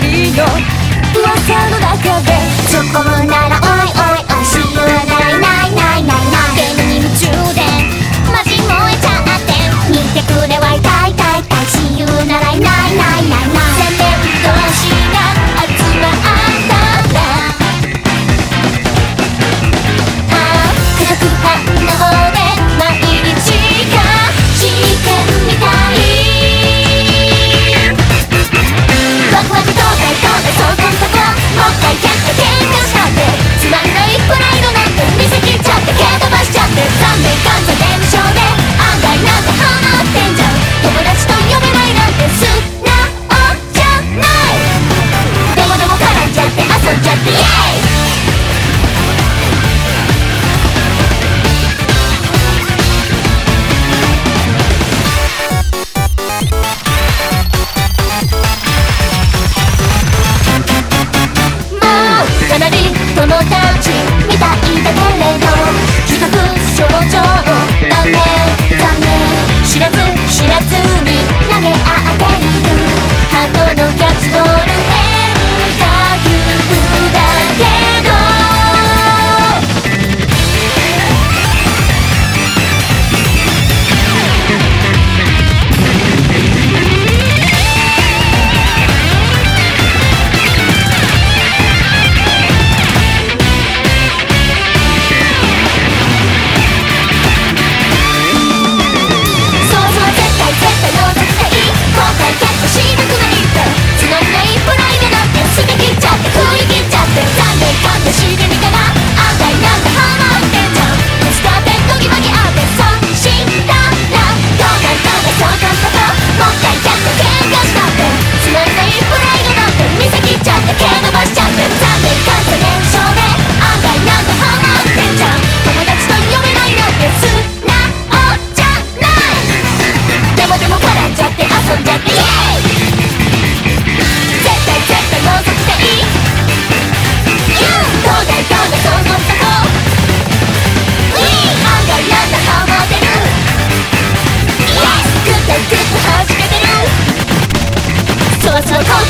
の噂の中でそこまで友達みたいだけれど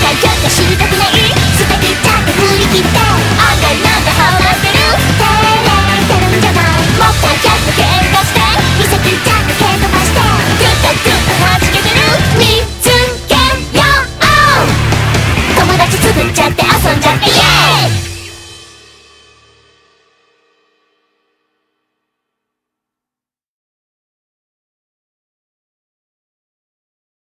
だけが知りたくない